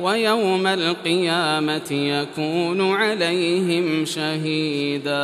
ويوم القيامة يكون عليهم شهيداً.